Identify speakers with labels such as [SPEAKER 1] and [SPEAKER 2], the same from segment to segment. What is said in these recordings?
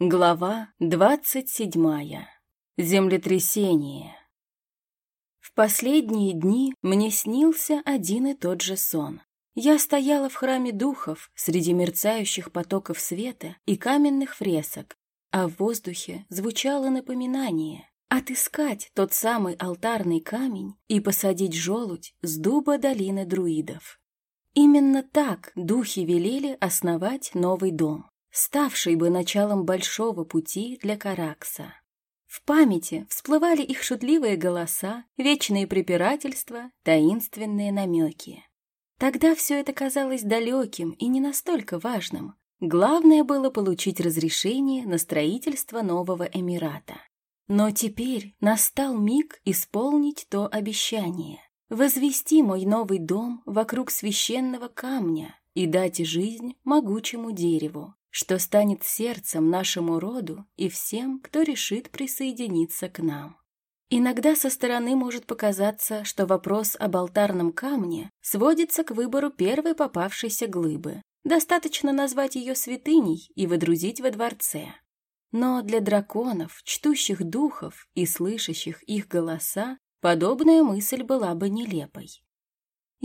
[SPEAKER 1] Глава двадцать седьмая. Землетрясение. В последние дни мне снился один и тот же сон. Я стояла в храме духов среди мерцающих потоков света и каменных фресок, а в воздухе звучало напоминание отыскать тот самый алтарный камень и посадить желудь с дуба долины друидов. Именно так духи велели основать новый дом ставший бы началом большого пути для Каракса. В памяти всплывали их шутливые голоса, вечные препирательства, таинственные намеки. Тогда все это казалось далеким и не настолько важным. Главное было получить разрешение на строительство нового Эмирата. Но теперь настал миг исполнить то обещание, возвести мой новый дом вокруг священного камня и дать жизнь могучему дереву, что станет сердцем нашему роду и всем, кто решит присоединиться к нам. Иногда со стороны может показаться, что вопрос об алтарном камне сводится к выбору первой попавшейся глыбы. Достаточно назвать ее святыней и выдрузить во дворце. Но для драконов, чтущих духов и слышащих их голоса, подобная мысль была бы нелепой.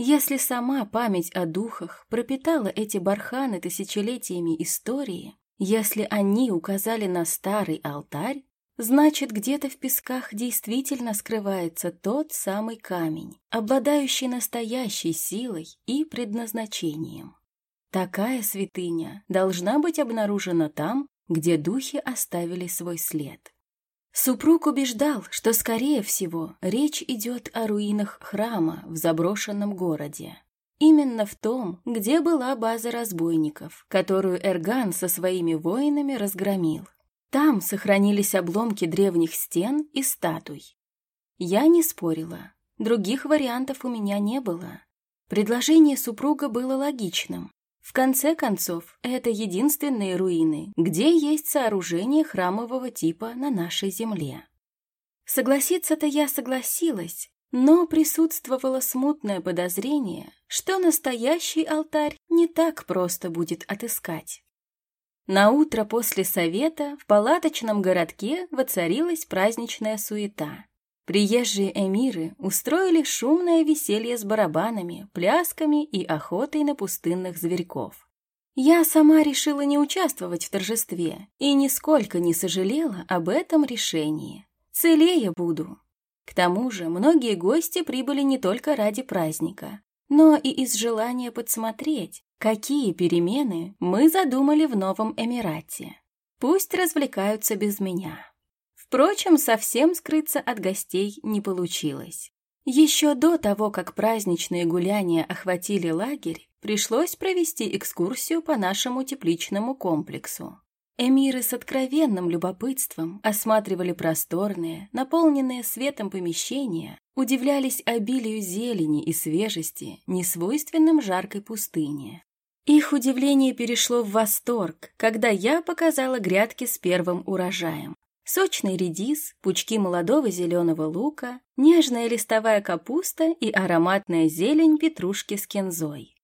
[SPEAKER 1] Если сама память о духах пропитала эти барханы тысячелетиями истории, если они указали на старый алтарь, значит, где-то в песках действительно скрывается тот самый камень, обладающий настоящей силой и предназначением. Такая святыня должна быть обнаружена там, где духи оставили свой след. Супруг убеждал, что, скорее всего, речь идет о руинах храма в заброшенном городе. Именно в том, где была база разбойников, которую Эрган со своими воинами разгромил. Там сохранились обломки древних стен и статуй. Я не спорила. Других вариантов у меня не было. Предложение супруга было логичным. В конце концов, это единственные руины, где есть сооружение храмового типа на нашей земле. Согласиться-то я согласилась, но присутствовало смутное подозрение, что настоящий алтарь не так просто будет отыскать. На утро после совета в палаточном городке воцарилась праздничная суета. Приезжие эмиры устроили шумное веселье с барабанами, плясками и охотой на пустынных зверьков. Я сама решила не участвовать в торжестве и нисколько не сожалела об этом решении. Целее буду. К тому же многие гости прибыли не только ради праздника, но и из желания подсмотреть, какие перемены мы задумали в новом Эмирате. Пусть развлекаются без меня. Впрочем, совсем скрыться от гостей не получилось. Еще до того, как праздничные гуляния охватили лагерь, пришлось провести экскурсию по нашему тепличному комплексу. Эмиры с откровенным любопытством осматривали просторные, наполненные светом помещения, удивлялись обилию зелени и свежести, несвойственным жаркой пустыне. Их удивление перешло в восторг, когда я показала грядки с первым урожаем. Сочный редис, пучки молодого зеленого лука, нежная листовая капуста и ароматная зелень петрушки с кинзой.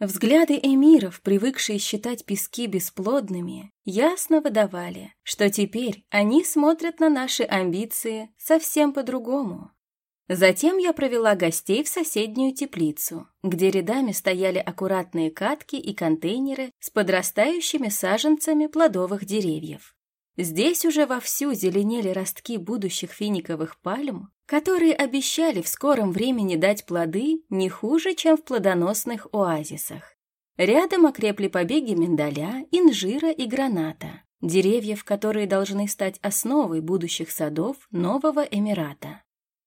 [SPEAKER 1] Взгляды эмиров, привыкшие считать пески бесплодными, ясно выдавали, что теперь они смотрят на наши амбиции совсем по-другому. Затем я провела гостей в соседнюю теплицу, где рядами стояли аккуратные катки и контейнеры с подрастающими саженцами плодовых деревьев. Здесь уже вовсю зеленели ростки будущих финиковых пальм, которые обещали в скором времени дать плоды не хуже, чем в плодоносных оазисах. Рядом окрепли побеги миндаля, инжира и граната, деревьев, которые должны стать основой будущих садов нового Эмирата.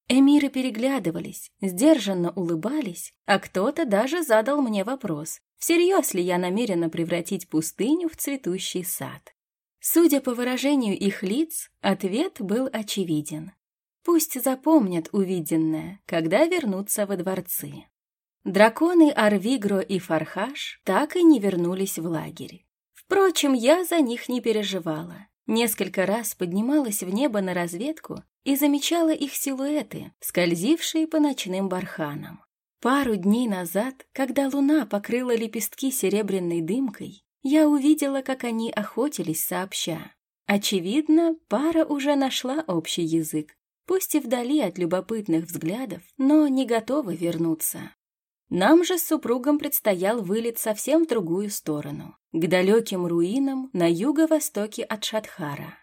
[SPEAKER 1] Эмиры переглядывались, сдержанно улыбались, а кто-то даже задал мне вопрос, всерьез ли я намерена превратить пустыню в цветущий сад. Судя по выражению их лиц, ответ был очевиден. Пусть запомнят увиденное, когда вернутся во дворцы. Драконы Арвигро и Фархаш так и не вернулись в лагерь. Впрочем, я за них не переживала. Несколько раз поднималась в небо на разведку и замечала их силуэты, скользившие по ночным барханам. Пару дней назад, когда луна покрыла лепестки серебряной дымкой, я увидела, как они охотились сообща. Очевидно, пара уже нашла общий язык, пусть и вдали от любопытных взглядов, но не готова вернуться. Нам же с супругом предстоял вылет совсем в другую сторону, к далеким руинам на юго-востоке от Шатхара.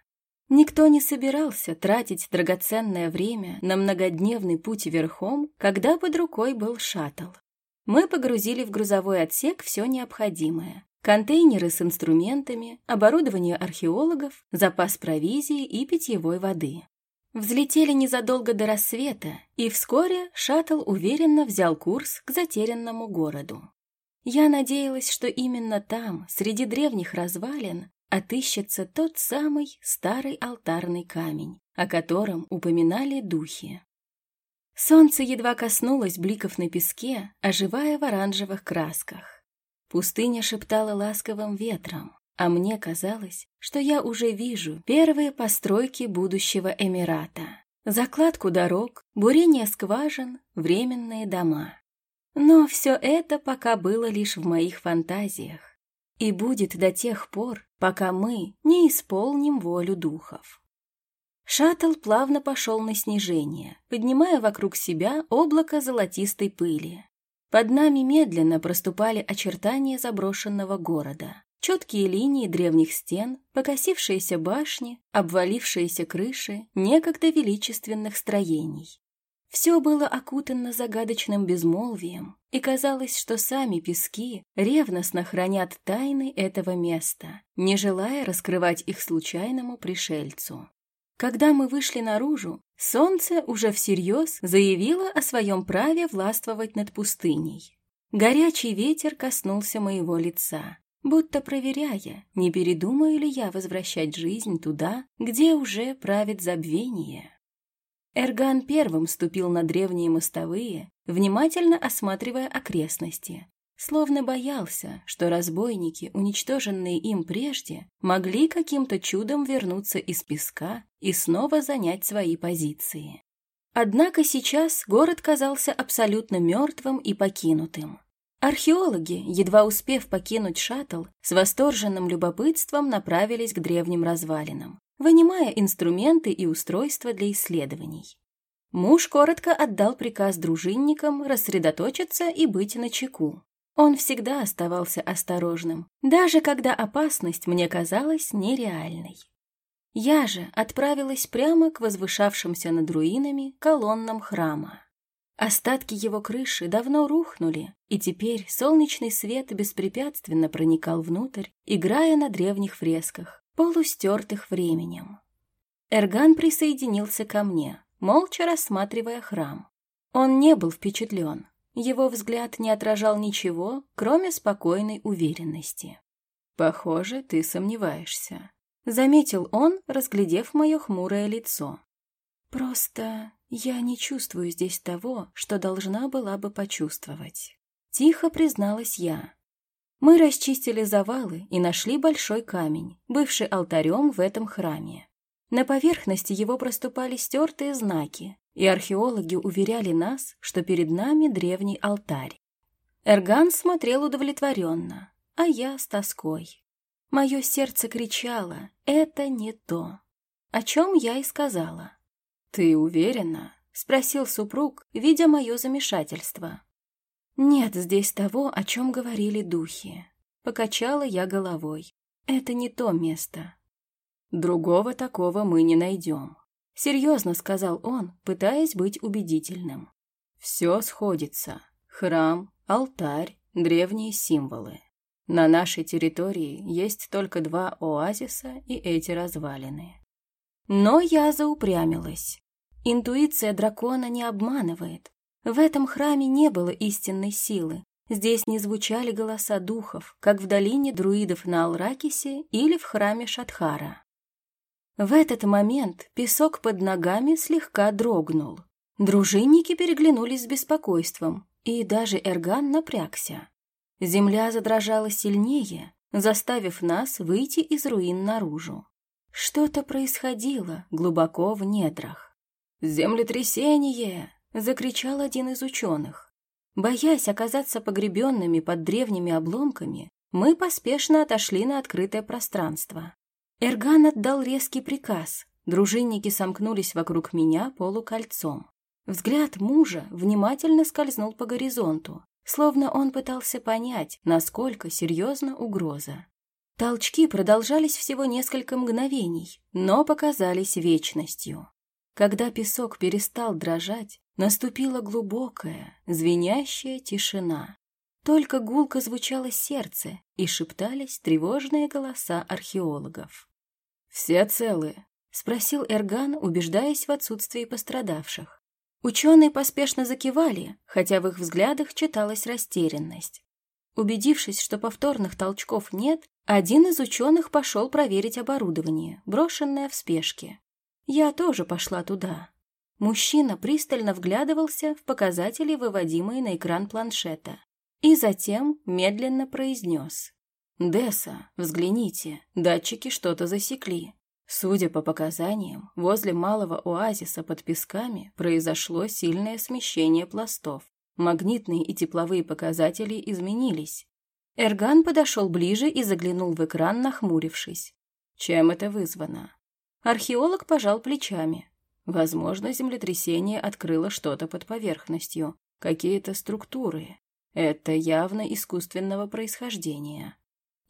[SPEAKER 1] Никто не собирался тратить драгоценное время на многодневный путь верхом, когда под рукой был шаттл. Мы погрузили в грузовой отсек все необходимое. Контейнеры с инструментами, оборудование археологов, запас провизии и питьевой воды. Взлетели незадолго до рассвета, и вскоре шаттл уверенно взял курс к затерянному городу. Я надеялась, что именно там, среди древних развалин, отыщется тот самый старый алтарный камень, о котором упоминали духи. Солнце едва коснулось бликов на песке, оживая в оранжевых красках. Пустыня шептала ласковым ветром, а мне казалось, что я уже вижу первые постройки будущего Эмирата. Закладку дорог, бурение скважин, временные дома. Но все это пока было лишь в моих фантазиях и будет до тех пор, пока мы не исполним волю духов. Шаттл плавно пошел на снижение, поднимая вокруг себя облако золотистой пыли. Под нами медленно проступали очертания заброшенного города. Четкие линии древних стен, покосившиеся башни, обвалившиеся крыши некогда величественных строений. Все было окутано загадочным безмолвием, и казалось, что сами пески ревностно хранят тайны этого места, не желая раскрывать их случайному пришельцу. Когда мы вышли наружу, солнце уже всерьез заявило о своем праве властвовать над пустыней. Горячий ветер коснулся моего лица, будто проверяя, не передумаю ли я возвращать жизнь туда, где уже правит забвение. Эрган первым ступил на древние мостовые, внимательно осматривая окрестности, словно боялся, что разбойники, уничтоженные им прежде, могли каким-то чудом вернуться из песка и снова занять свои позиции. Однако сейчас город казался абсолютно мертвым и покинутым. Археологи, едва успев покинуть шаттл, с восторженным любопытством направились к древним развалинам вынимая инструменты и устройства для исследований. Муж коротко отдал приказ дружинникам рассредоточиться и быть начеку. Он всегда оставался осторожным, даже когда опасность мне казалась нереальной. Я же отправилась прямо к возвышавшимся над руинами колоннам храма. Остатки его крыши давно рухнули, и теперь солнечный свет беспрепятственно проникал внутрь, играя на древних фресках, полустертых временем. Эрган присоединился ко мне, молча рассматривая храм. Он не был впечатлен, его взгляд не отражал ничего, кроме спокойной уверенности. «Похоже, ты сомневаешься», — заметил он, разглядев мое хмурое лицо. «Просто я не чувствую здесь того, что должна была бы почувствовать», — тихо призналась я. Мы расчистили завалы и нашли большой камень, бывший алтарем в этом храме. На поверхности его проступали стертые знаки, и археологи уверяли нас, что перед нами древний алтарь. Эрган смотрел удовлетворенно, а я с тоской. Мое сердце кричало «Это не то», о чем я и сказала. «Ты уверена?» — спросил супруг, видя мое замешательство. «Нет здесь того, о чем говорили духи». Покачала я головой. «Это не то место». «Другого такого мы не найдем», — серьезно сказал он, пытаясь быть убедительным. «Все сходится. Храм, алтарь, древние символы. На нашей территории есть только два оазиса и эти развалины». Но я заупрямилась. Интуиция дракона не обманывает. В этом храме не было истинной силы. Здесь не звучали голоса духов, как в долине друидов на Алракисе или в храме Шатхара. В этот момент песок под ногами слегка дрогнул. Дружинники переглянулись с беспокойством, и даже Эрган напрягся. Земля задрожала сильнее, заставив нас выйти из руин наружу. Что-то происходило глубоко в недрах. «Землетрясение!» — закричал один из ученых. Боясь оказаться погребенными под древними обломками, мы поспешно отошли на открытое пространство. Эрган отдал резкий приказ. Дружинники сомкнулись вокруг меня полукольцом. Взгляд мужа внимательно скользнул по горизонту, словно он пытался понять, насколько серьезна угроза. Толчки продолжались всего несколько мгновений, но показались вечностью. Когда песок перестал дрожать, наступила глубокая, звенящая тишина. Только гулко звучало сердце и шептались тревожные голоса археологов. «Все целы?» — спросил Эрган, убеждаясь в отсутствии пострадавших. Ученые поспешно закивали, хотя в их взглядах читалась растерянность. Убедившись, что повторных толчков нет, один из ученых пошел проверить оборудование, брошенное в спешке. Я тоже пошла туда. Мужчина пристально вглядывался в показатели, выводимые на экран планшета, и затем медленно произнес. «Десса, взгляните, датчики что-то засекли. Судя по показаниям, возле малого оазиса под песками произошло сильное смещение пластов. Магнитные и тепловые показатели изменились. Эрган подошел ближе и заглянул в экран, нахмурившись. Чем это вызвано? Археолог пожал плечами. Возможно, землетрясение открыло что-то под поверхностью, какие-то структуры. Это явно искусственного происхождения.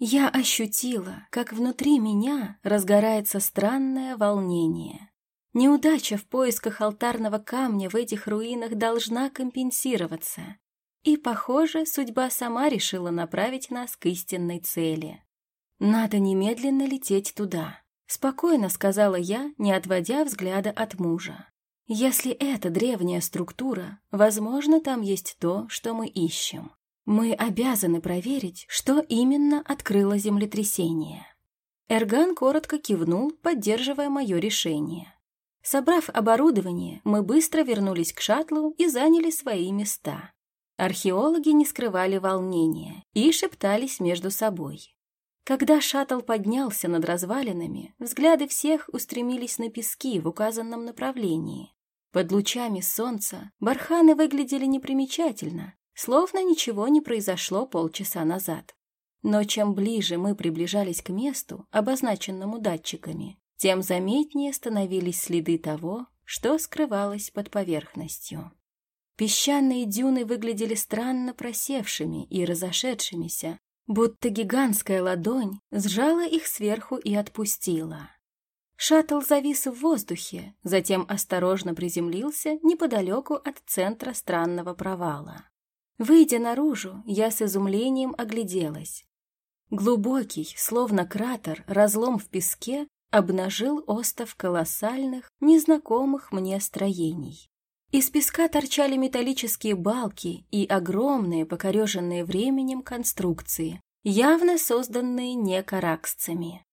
[SPEAKER 1] Я ощутила, как внутри меня разгорается странное волнение. Неудача в поисках алтарного камня в этих руинах должна компенсироваться. И, похоже, судьба сама решила направить нас к истинной цели. Надо немедленно лететь туда. Спокойно сказала я, не отводя взгляда от мужа. Если это древняя структура, возможно, там есть то, что мы ищем. Мы обязаны проверить, что именно открыло землетрясение. Эрган коротко кивнул, поддерживая мое решение. Собрав оборудование, мы быстро вернулись к шаттлу и заняли свои места. Археологи не скрывали волнения и шептались между собой. Когда шаттл поднялся над развалинами, взгляды всех устремились на пески в указанном направлении. Под лучами солнца барханы выглядели непримечательно, словно ничего не произошло полчаса назад. Но чем ближе мы приближались к месту, обозначенному датчиками, тем заметнее становились следы того, что скрывалось под поверхностью. Песчаные дюны выглядели странно просевшими и разошедшимися, будто гигантская ладонь сжала их сверху и отпустила. Шаттл завис в воздухе, затем осторожно приземлился неподалеку от центра странного провала. Выйдя наружу, я с изумлением огляделась. Глубокий, словно кратер, разлом в песке обнажил остов колоссальных, незнакомых мне строений. Из песка торчали металлические балки и огромные, покореженные временем конструкции, явно созданные не караксцами.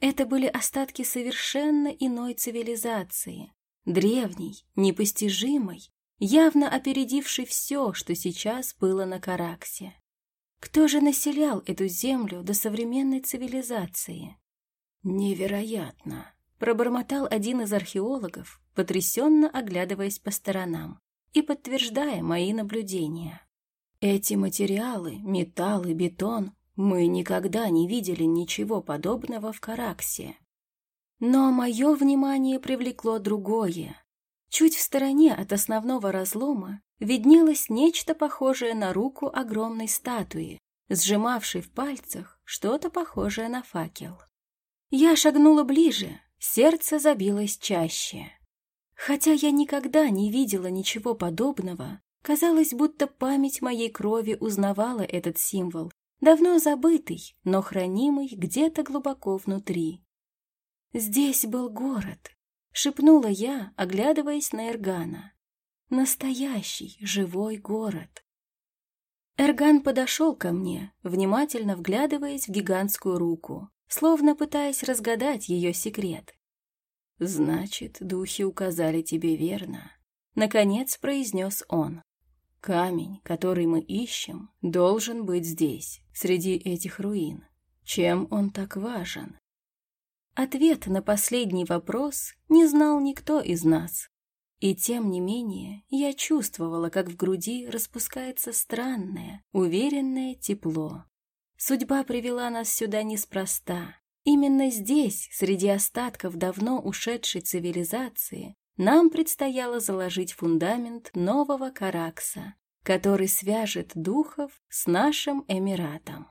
[SPEAKER 1] Это были остатки совершенно иной цивилизации, древней, непостижимой, явно опередившей все, что сейчас было на Караксе. Кто же населял эту землю до современной цивилизации? Невероятно! Пробормотал один из археологов, потрясенно оглядываясь по сторонам и подтверждая мои наблюдения. Эти материалы, металл и бетон, мы никогда не видели ничего подобного в Караксе. Но мое внимание привлекло другое. Чуть в стороне от основного разлома виднелось нечто похожее на руку огромной статуи, сжимавшей в пальцах что-то похожее на факел. Я шагнула ближе, сердце забилось чаще. Хотя я никогда не видела ничего подобного, казалось, будто память моей крови узнавала этот символ, давно забытый, но хранимый где-то глубоко внутри. «Здесь был город», — шепнула я, оглядываясь на Эргана. «Настоящий, живой город». Эрган подошел ко мне, внимательно вглядываясь в гигантскую руку, словно пытаясь разгадать ее секрет. «Значит, духи указали тебе верно», — наконец произнес он. «Камень, который мы ищем, должен быть здесь, среди этих руин. Чем он так важен?» Ответ на последний вопрос не знал никто из нас. И тем не менее я чувствовала, как в груди распускается странное, уверенное тепло. Судьба привела нас сюда неспроста, Именно здесь, среди остатков давно ушедшей цивилизации, нам предстояло заложить фундамент нового Каракса, который свяжет духов с нашим Эмиратом.